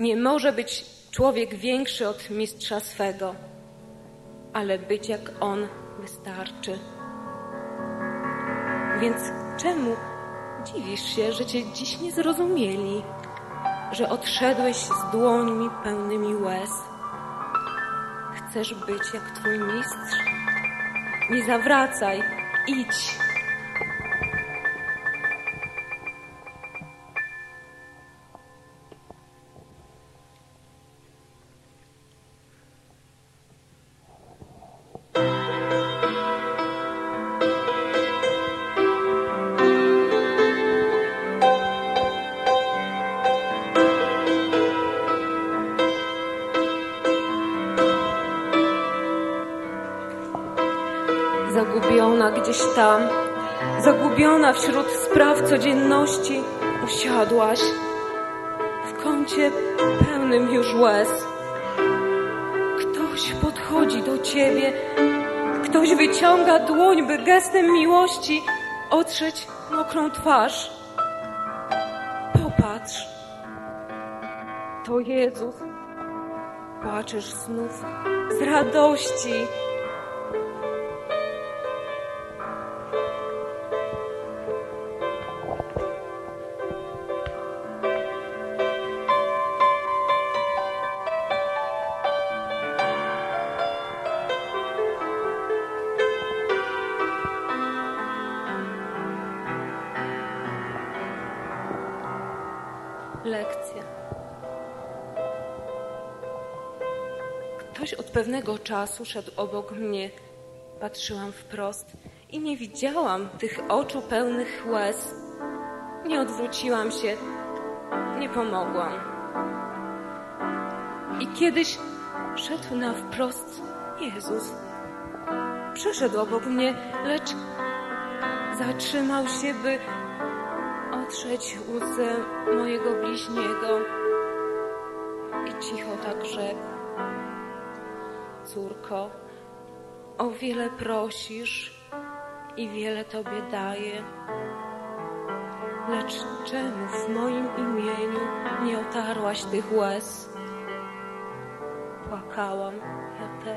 Nie może być człowiek większy od mistrza swego, ale być jak on wystarczy. Więc czemu dziwisz się, że cię dziś nie zrozumieli, że odszedłeś z dłońmi pełnymi łez? Chcesz być jak twój mistrz? Nie zawracaj, idź. zagubiona gdzieś tam, zagubiona wśród spraw codzienności, usiadłaś w kącie pełnym już łez. Ktoś podchodzi do ciebie, ktoś wyciąga dłoń, by gestem miłości otrzeć mokrą twarz. Popatrz, to Jezus. Płaczesz znów z radości. lekcja. Ktoś od pewnego czasu szedł obok mnie, patrzyłam wprost i nie widziałam tych oczu pełnych łez. Nie odwróciłam się, nie pomogłam. I kiedyś szedł na wprost Jezus. Przeszedł obok mnie, lecz zatrzymał się, by dopatrzeć łzy mojego bliźniego i cicho tak rzekł. Córko, o wiele prosisz i wiele Tobie daję. Lecz czemu w moim imieniu nie otarłaś tych łez? Płakałam ja też.